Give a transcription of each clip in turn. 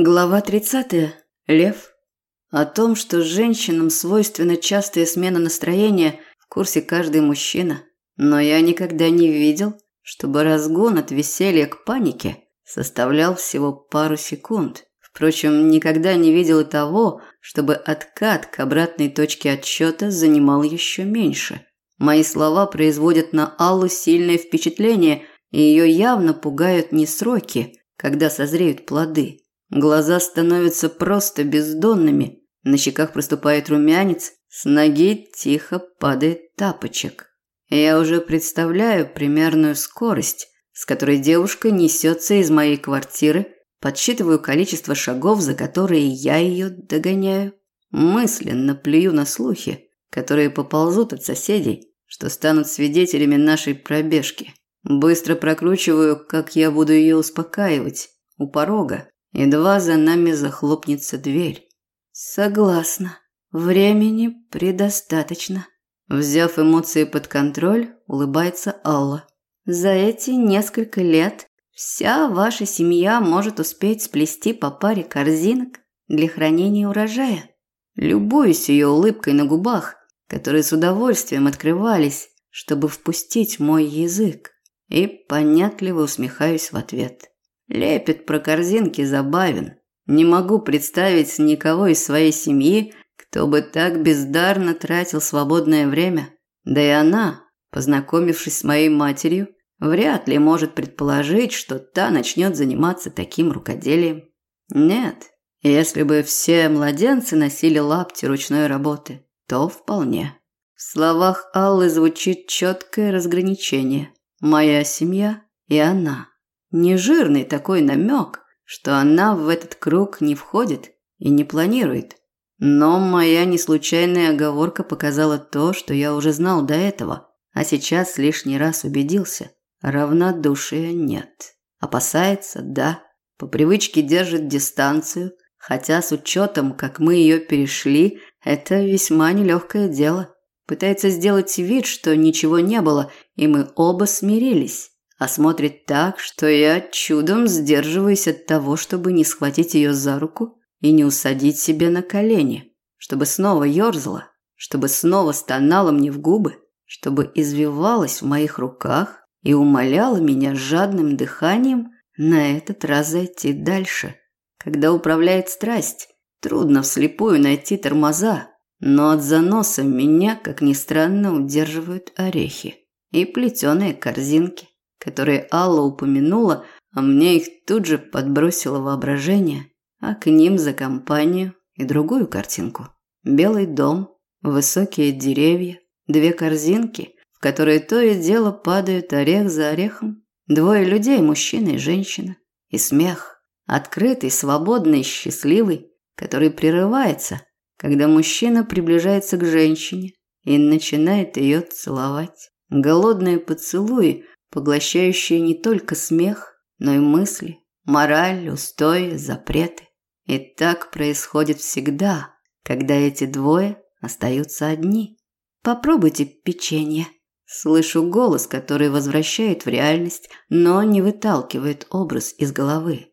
Глава 30. Лев. О том, что женщинам свойственна частая смена настроения, в курсе каждый мужчина. Но я никогда не видел, чтобы разгон от веселья к панике составлял всего пару секунд. Впрочем, никогда не видел и того, чтобы откат к обратной точке отсчета занимал еще меньше. Мои слова производят на Аллу сильное впечатление, и ее явно пугают не сроки, когда созреют плоды, Глаза становятся просто бездонными, на щеках проступает румянец, с ноги тихо падает тапочек. Я уже представляю примерную скорость, с которой девушка несется из моей квартиры, подсчитываю количество шагов, за которые я ее догоняю. Мысленно плюю на слухи, которые поползут от соседей, что станут свидетелями нашей пробежки. Быстро прокручиваю, как я буду ее успокаивать у порога, Едва за нами захлопнется дверь. Согласна. Времени предостаточно. Взяв эмоции под контроль, улыбается Алла. За эти несколько лет вся ваша семья может успеть сплести по паре корзинок для хранения урожая. Любуюсь ее улыбкой на губах, которые с удовольствием открывались, чтобы впустить мой язык, и понятливо усмехаюсь в ответ. Лепет про корзинки забавен. Не могу представить никого из своей семьи, кто бы так бездарно тратил свободное время. Да и она, познакомившись с моей матерью, вряд ли может предположить, что та начнет заниматься таким рукоделием. Нет, если бы все младенцы носили лапти ручной работы, то вполне. В словах Аллы звучит четкое разграничение. Моя семья и она. Нежирный такой намек, что она в этот круг не входит и не планирует. Но моя неслучайная оговорка показала то, что я уже знал до этого, а сейчас лишний раз убедился. Равнодушия нет. Опасается, да. По привычке держит дистанцию, хотя с учетом, как мы ее перешли, это весьма нелегкое дело. Пытается сделать вид, что ничего не было, и мы оба смирились а смотрит так, что я чудом сдерживаюсь от того, чтобы не схватить ее за руку и не усадить себе на колени, чтобы снова ерзала, чтобы снова стонала мне в губы, чтобы извивалась в моих руках и умоляла меня жадным дыханием на этот раз зайти дальше. Когда управляет страсть, трудно вслепую найти тормоза, но от заноса меня, как ни странно, удерживают орехи и плетеные корзинки которые Алла упомянула, а мне их тут же подбросило воображение, а к ним за компанию и другую картинку. Белый дом, высокие деревья, две корзинки, в которые то и дело падают орех за орехом, двое людей, мужчина и женщина, и смех, открытый, свободный, счастливый, который прерывается, когда мужчина приближается к женщине и начинает ее целовать. Голодные поцелуи, поглощающие не только смех, но и мысли, мораль, устои, запреты. И так происходит всегда, когда эти двое остаются одни. Попробуйте печенье. Слышу голос, который возвращает в реальность, но не выталкивает образ из головы.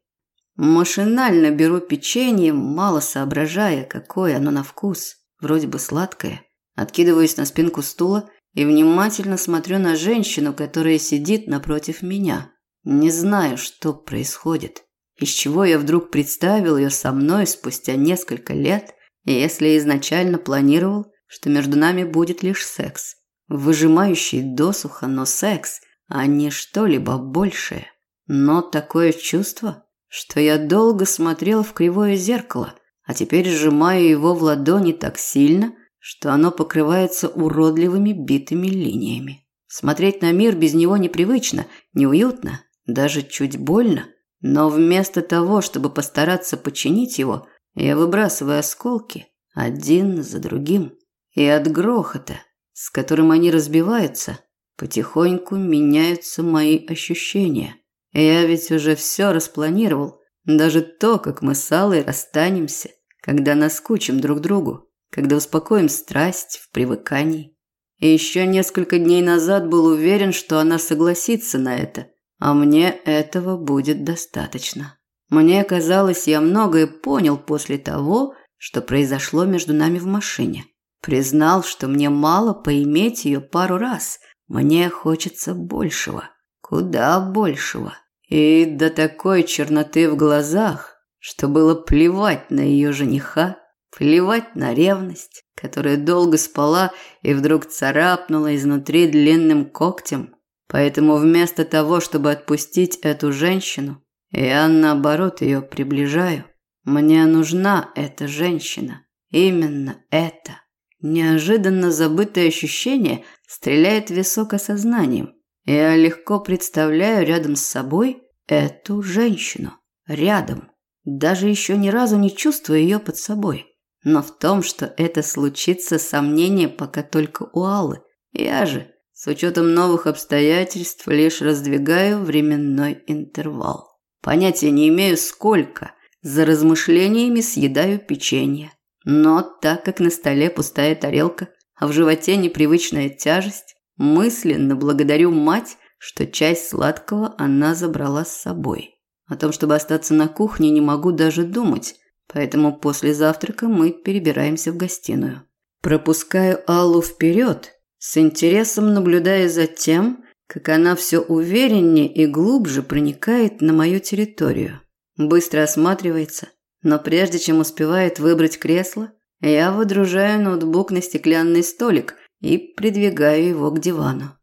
Машинально беру печенье, мало соображая, какое оно на вкус. Вроде бы сладкое. Откидываюсь на спинку стула и внимательно смотрю на женщину, которая сидит напротив меня. Не знаю, что происходит. Из чего я вдруг представил ее со мной спустя несколько лет, если изначально планировал, что между нами будет лишь секс. Выжимающий досуха, но секс, а не что-либо большее. Но такое чувство, что я долго смотрел в кривое зеркало, а теперь сжимаю его в ладони так сильно – что оно покрывается уродливыми битыми линиями. Смотреть на мир без него непривычно, неуютно, даже чуть больно. Но вместо того, чтобы постараться починить его, я выбрасываю осколки один за другим. И от грохота, с которым они разбиваются, потихоньку меняются мои ощущения. Я ведь уже все распланировал, даже то, как мы с Аллой расстанемся, когда наскучим друг другу когда успокоим страсть в привыкании. И еще несколько дней назад был уверен, что она согласится на это, а мне этого будет достаточно. Мне казалось, я многое понял после того, что произошло между нами в машине. Признал, что мне мало поиметь ее пару раз. Мне хочется большего, куда большего. И до такой черноты в глазах, что было плевать на ее жениха, плевать на ревность, которая долго спала и вдруг царапнула изнутри длинным когтем. Поэтому вместо того, чтобы отпустить эту женщину, я наоборот ее приближаю. Мне нужна эта женщина. Именно это. Неожиданно забытое ощущение стреляет в висок осознанием. Я легко представляю рядом с собой эту женщину. Рядом. Даже еще ни разу не чувствую ее под собой. Но в том, что это случится, сомнения пока только у Аллы. Я же, с учетом новых обстоятельств, лишь раздвигаю временной интервал. Понятия не имею, сколько. За размышлениями съедаю печенье. Но так как на столе пустая тарелка, а в животе непривычная тяжесть, мысленно благодарю мать, что часть сладкого она забрала с собой. О том, чтобы остаться на кухне, не могу даже думать, поэтому после завтрака мы перебираемся в гостиную. Пропускаю Аллу вперед, с интересом наблюдая за тем, как она все увереннее и глубже проникает на мою территорию. Быстро осматривается, но прежде чем успевает выбрать кресло, я выдружаю ноутбук на стеклянный столик и придвигаю его к дивану.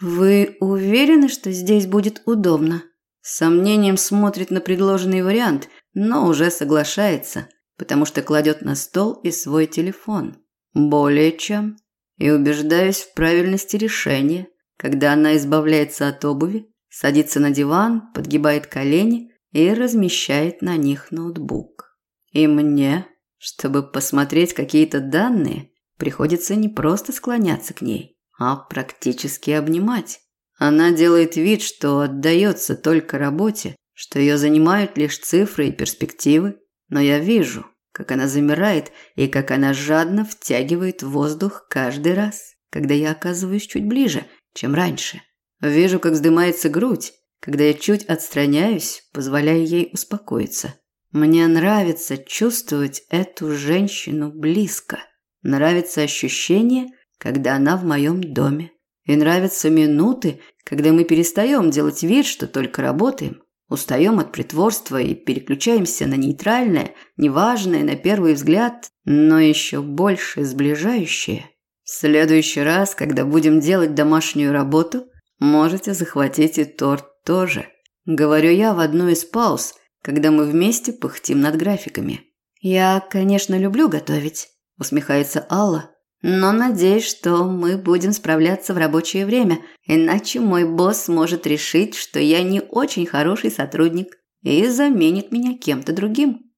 «Вы уверены, что здесь будет удобно?» С сомнением смотрит на предложенный вариант, но уже соглашается, потому что кладет на стол и свой телефон. Более чем. И убеждаюсь в правильности решения – когда она избавляется от обуви, садится на диван, подгибает колени и размещает на них ноутбук. И мне, чтобы посмотреть какие-то данные, приходится не просто склоняться к ней, а практически обнимать. Она делает вид, что отдается только работе, что ее занимают лишь цифры и перспективы, но я вижу, как она замирает и как она жадно втягивает воздух каждый раз, когда я оказываюсь чуть ближе – чем раньше. Вижу, как вздымается грудь, когда я чуть отстраняюсь, позволяя ей успокоиться. Мне нравится чувствовать эту женщину близко. Нравится ощущение, когда она в моем доме. И нравятся минуты, когда мы перестаем делать вид, что только работаем, устаем от притворства и переключаемся на нейтральное, неважное на первый взгляд, но еще больше сближающее – в следующий раз, когда будем делать домашнюю работу, можете захватить и торт тоже. Говорю я в одну из пауз, когда мы вместе пыхтим над графиками. Я, конечно, люблю готовить, усмехается Алла, но надеюсь, что мы будем справляться в рабочее время, иначе мой босс может решить, что я не очень хороший сотрудник и заменит меня кем-то другим.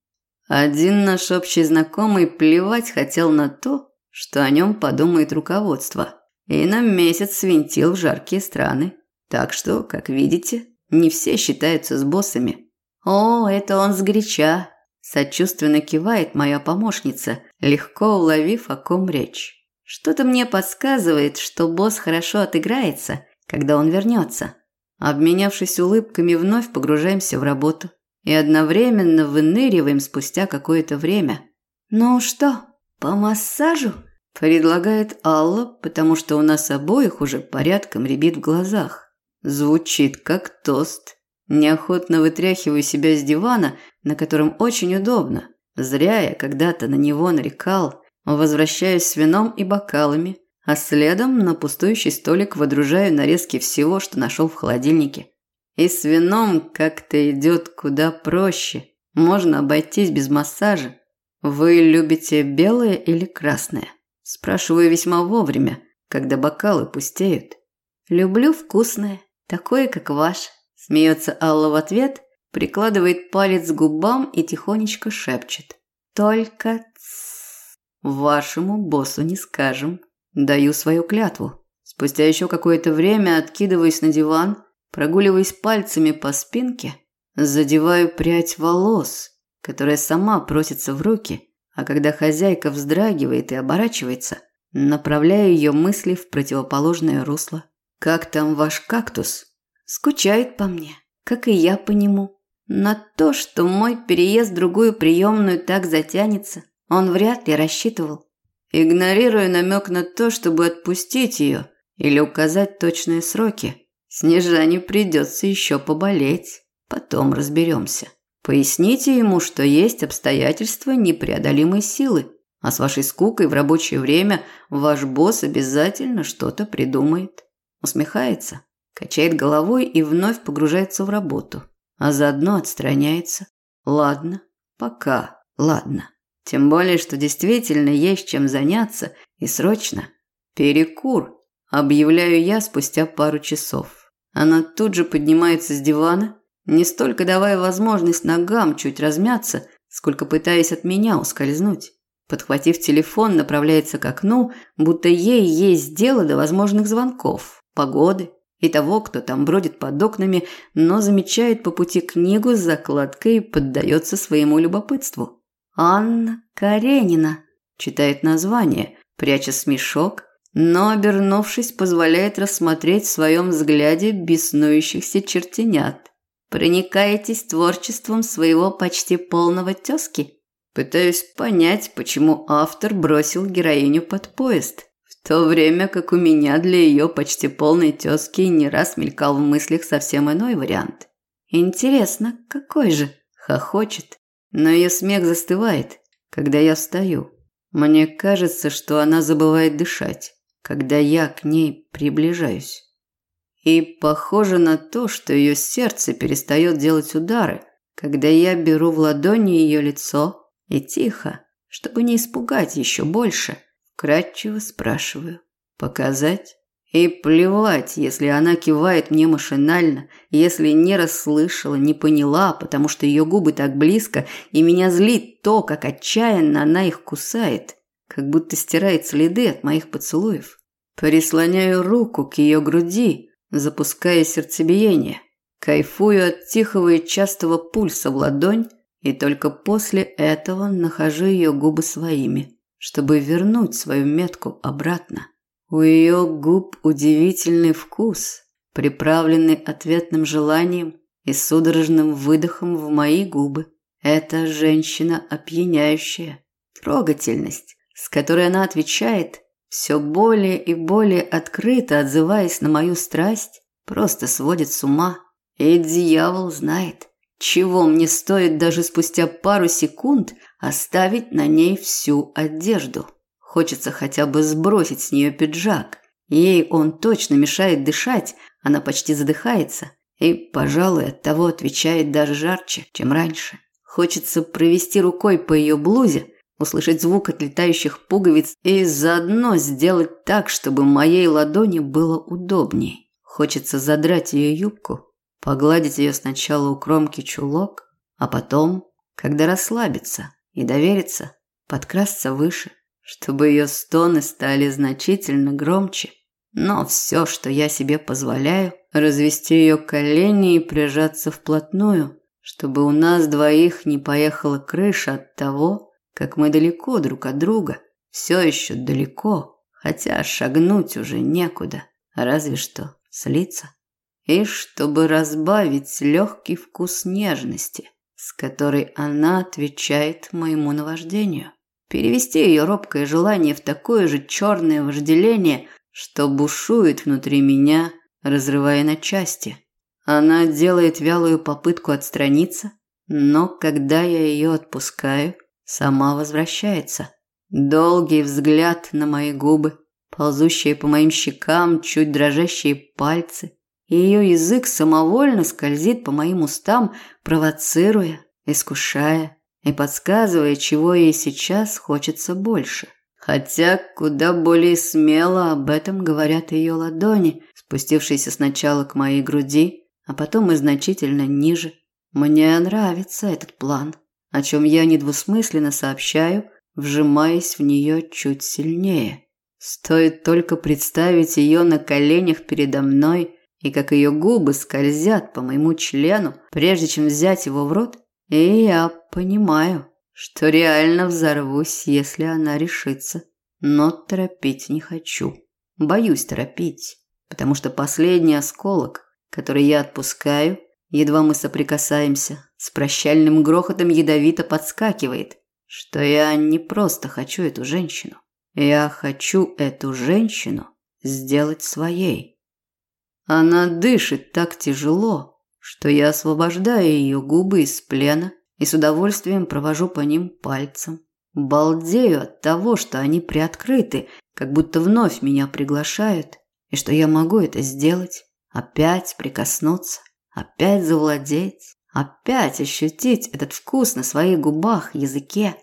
Один наш общий знакомый плевать хотел на то, что о нем подумает руководство, и на месяц свинтил в жаркие страны. Так что, как видите, не все считаются с боссами. О, это он сгоряча, сочувственно кивает моя помощница, легко уловив, о ком речь. Что-то мне подсказывает, что босс хорошо отыграется, когда он вернется. Обменявшись улыбками, вновь погружаемся в работу и одновременно выныриваем спустя какое-то время. «Ну что, по массажу?» Предлагает Алла, потому что у нас обоих уже порядком рябит в глазах. Звучит как тост. Неохотно вытряхиваю себя с дивана, на котором очень удобно. Зря я когда-то на него нарекал. Возвращаюсь с вином и бокалами, а следом на пустующий столик водружаю нарезки всего, что нашел в холодильнике. И с вином как-то идет куда проще. Можно обойтись без массажа. Вы любите белое или красное? Спрашиваю весьма вовремя, когда бокалы пустеют. Люблю вкусное, такое, как ваш. Смеется Алла в ответ, прикладывает палец к губам и тихонечко шепчет. Только тс. Вашему боссу не скажем. Даю свою клятву. Спустя еще какое-то время откидываюсь на диван, прогуливаясь пальцами по спинке, задеваю прядь волос, которая сама просится в руки – а когда хозяйка вздрагивает и оборачивается, направляю ее мысли в противоположное русло. «Как там ваш кактус?» «Скучает по мне, как и я по нему». На то, что мой переезд в другую приемную так затянется, он вряд ли рассчитывал. Игнорируя намек на то, чтобы отпустить ее или указать точные сроки, Снежане придется еще поболеть. Потом разберемся. Поясните ему, что есть обстоятельства непреодолимой силы, а с вашей скукой в рабочее время ваш босс обязательно что-то придумает. Усмехается, качает головой и вновь погружается в работу, а заодно отстраняется. Ладно, пока, ладно. Тем более, что действительно есть чем заняться и срочно. Перекур, объявляю я спустя пару часов. Она тут же поднимается с дивана, не столько давая возможность ногам чуть размяться, сколько пытаясь от меня ускользнуть. Подхватив телефон, направляется к окну, будто ей есть дело до возможных звонков, погоды и того, кто там бродит под окнами, но замечает по пути книгу с закладкой и поддается своему любопытству. Анна Каренина читает название, пряча смешок, но, обернувшись, позволяет рассмотреть в своем взгляде беснующихся чертенят. Проникаетесь творчеством своего почти полного тезки? Пытаюсь понять, почему автор бросил героиню под поезд, в то время как у меня для ее почти полной тезки не раз мелькал в мыслях совсем иной вариант. Интересно, какой же? Хохочет, но ее смех застывает, когда я встаю. Мне кажется, что она забывает дышать, когда я к ней приближаюсь. И похоже на то, что ее сердце перестает делать удары, когда я беру в ладони ее лицо и тихо, чтобы не испугать еще больше, вкратчиво спрашиваю: "Показать?" И плевать, если она кивает мне машинально, если не расслышала, не поняла, потому что ее губы так близко, и меня злит то, как отчаянно она их кусает, как будто стирает следы от моих поцелуев. Прислоняю руку к ее груди, запуская сердцебиение. Кайфую от тихого и частого пульса в ладонь, и только после этого нахожу ее губы своими, чтобы вернуть свою метку обратно. У ее губ удивительный вкус, приправленный ответным желанием и судорожным выдохом в мои губы. Это женщина опьяняющая. Трогательность, с которой она отвечает, все более и более открыто отзываясь на мою страсть, просто сводит с ума. И дьявол знает, чего мне стоит даже спустя пару секунд оставить на ней всю одежду. Хочется хотя бы сбросить с нее пиджак. Ей он точно мешает дышать, она почти задыхается. И, пожалуй, от того отвечает даже жарче, чем раньше. Хочется провести рукой по ее блузе, услышать звук отлетающих пуговиц и заодно сделать так, чтобы моей ладони было удобней. Хочется задрать ее юбку, погладить ее сначала у кромки чулок, а потом, когда расслабится и доверится, подкрасться выше, чтобы ее стоны стали значительно громче. Но все, что я себе позволяю, развести ее колени и прижаться вплотную, чтобы у нас двоих не поехала крыша от того, как мы далеко друг от друга, все еще далеко, хотя шагнуть уже некуда, разве что слиться. И чтобы разбавить легкий вкус нежности, с которой она отвечает моему наваждению перевести ее робкое желание в такое же черное вожделение, что бушует внутри меня, разрывая на части. Она делает вялую попытку отстраниться, но когда я ее отпускаю, сама возвращается. Долгий взгляд на мои губы, ползущие по моим щекам чуть дрожащие пальцы, ее язык самовольно скользит по моим устам, провоцируя, искушая, и подсказывая, чего ей сейчас хочется больше. Хотя куда более смело об этом говорят ее ладони, спустившиеся сначала к моей груди, а потом и значительно ниже. Мне нравится этот план, о чем я недвусмысленно сообщаю, вжимаясь в нее чуть сильнее. Стоит только представить ее на коленях передо мной и как ее губы скользят по моему члену, прежде чем взять его в рот, и я понимаю, что реально взорвусь, если она решится. Но торопить не хочу. Боюсь торопить, потому что последний осколок, который я отпускаю, едва мы соприкасаемся, с прощальным грохотом ядовито подскакивает, что я не просто хочу эту женщину. Я хочу эту женщину сделать своей. Она дышит так тяжело, что я освобождаю ее губы из плена и с удовольствием провожу по ним пальцем. Балдею от того, что они приоткрыты, как будто вновь меня приглашают, и что я могу это сделать, опять прикоснуться, опять завладеть, опять ощутить этот вкус на своих губах, языке.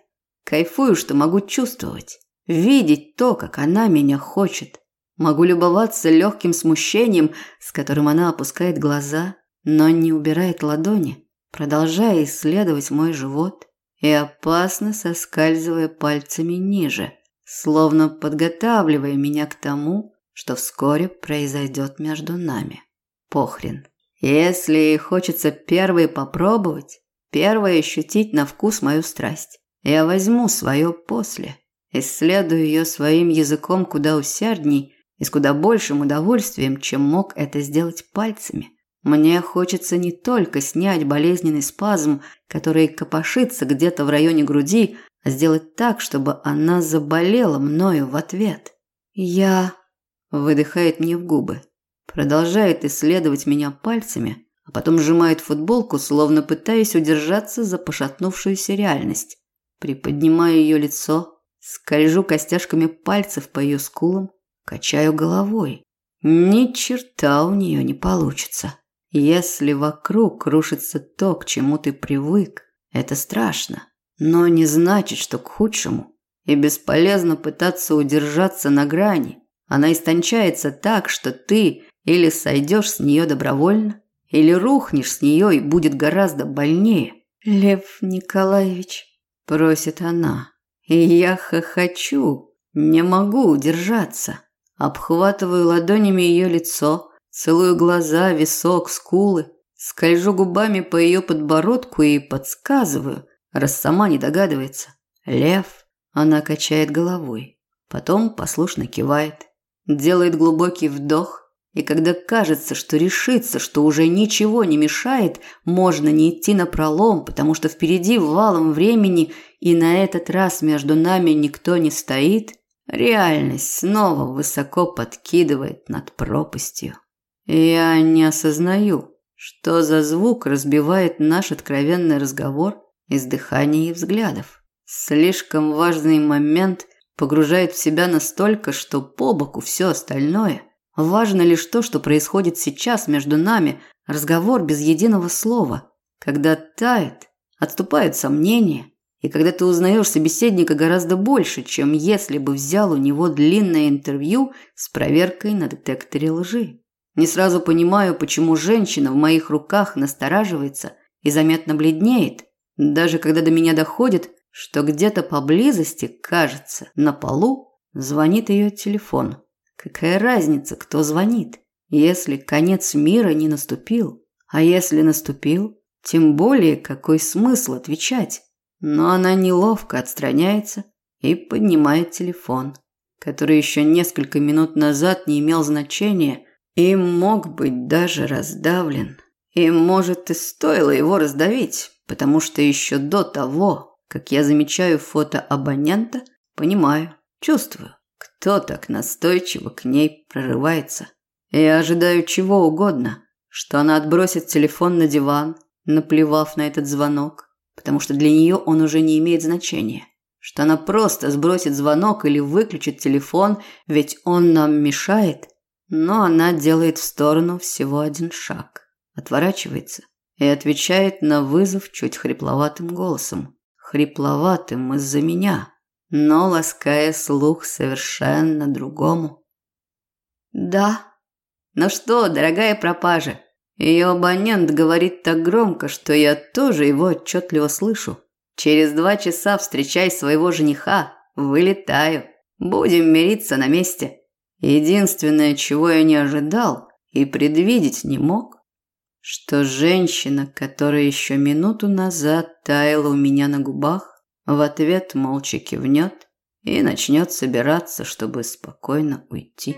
Кайфую, что могу чувствовать, видеть то, как она меня хочет. Могу любоваться легким смущением, с которым она опускает глаза, но не убирает ладони, продолжая исследовать мой живот и опасно соскальзывая пальцами ниже, словно подготавливая меня к тому, что вскоре произойдет между нами. Похрен. Если хочется первой попробовать, первой ощутить на вкус мою страсть, я возьму свое после, исследую ее своим языком куда усердней и с куда большим удовольствием, чем мог это сделать пальцами. Мне хочется не только снять болезненный спазм, который копошится где-то в районе груди, а сделать так, чтобы она заболела мною в ответ. Я выдыхает мне в губы, продолжает исследовать меня пальцами, а потом сжимает футболку, словно пытаясь удержаться за пошатнувшуюся реальность. Приподнимаю ее лицо, скольжу костяшками пальцев по ее скулам, качаю головой. Ни черта у нее не получится. Если вокруг рушится то, к чему ты привык, это страшно, но не значит, что к худшему. И бесполезно пытаться удержаться на грани. Она истончается так, что ты или сойдешь с нее добровольно, или рухнешь с нее и будет гораздо больнее. Лев Николаевич, просит она. И я хохочу, не могу удержаться. Обхватываю ладонями ее лицо, целую глаза, висок, скулы, скольжу губами по ее подбородку и подсказываю, раз сама не догадывается. Лев, она качает головой, потом послушно кивает. Делает глубокий вдох, и когда кажется, что решится, что уже ничего не мешает, можно не идти на пролом, потому что впереди валом времени, и на этот раз между нами никто не стоит, реальность снова высоко подкидывает над пропастью. Я не осознаю, что за звук разбивает наш откровенный разговор из дыхания и взглядов. Слишком важный момент – погружает в себя настолько, что по боку все остальное. Важно лишь то, что происходит сейчас между нами, разговор без единого слова. Когда тает, отступают сомнения, и когда ты узнаешь собеседника гораздо больше, чем если бы взял у него длинное интервью с проверкой на детекторе лжи. Не сразу понимаю, почему женщина в моих руках настораживается и заметно бледнеет, даже когда до меня доходит, что где-то поблизости, кажется, на полу звонит ее телефон. Какая разница, кто звонит, если конец мира не наступил? А если наступил, тем более какой смысл отвечать? Но она неловко отстраняется и поднимает телефон, который еще несколько минут назад не имел значения и мог быть даже раздавлен. И, может, и стоило его раздавить, потому что еще до того, как я замечаю фото абонента, понимаю, чувствую, кто так настойчиво к ней прорывается. Я ожидаю чего угодно, что она отбросит телефон на диван, наплевав на этот звонок, потому что для нее он уже не имеет значения. Что она просто сбросит звонок или выключит телефон, ведь он нам мешает. Но она делает в сторону всего один шаг, отворачивается и отвечает на вызов чуть хрипловатым голосом хрипловатым из-за меня, но лаская слух совершенно другому. «Да. Ну что, дорогая пропажа?» Ее абонент говорит так громко, что я тоже его отчетливо слышу. «Через два часа встречай своего жениха. Вылетаю. Будем мириться на месте». Единственное, чего я не ожидал и предвидеть не мог, что женщина, которая еще минуту назад таяла у меня на губах, в ответ молча кивнет и начнет собираться, чтобы спокойно уйти.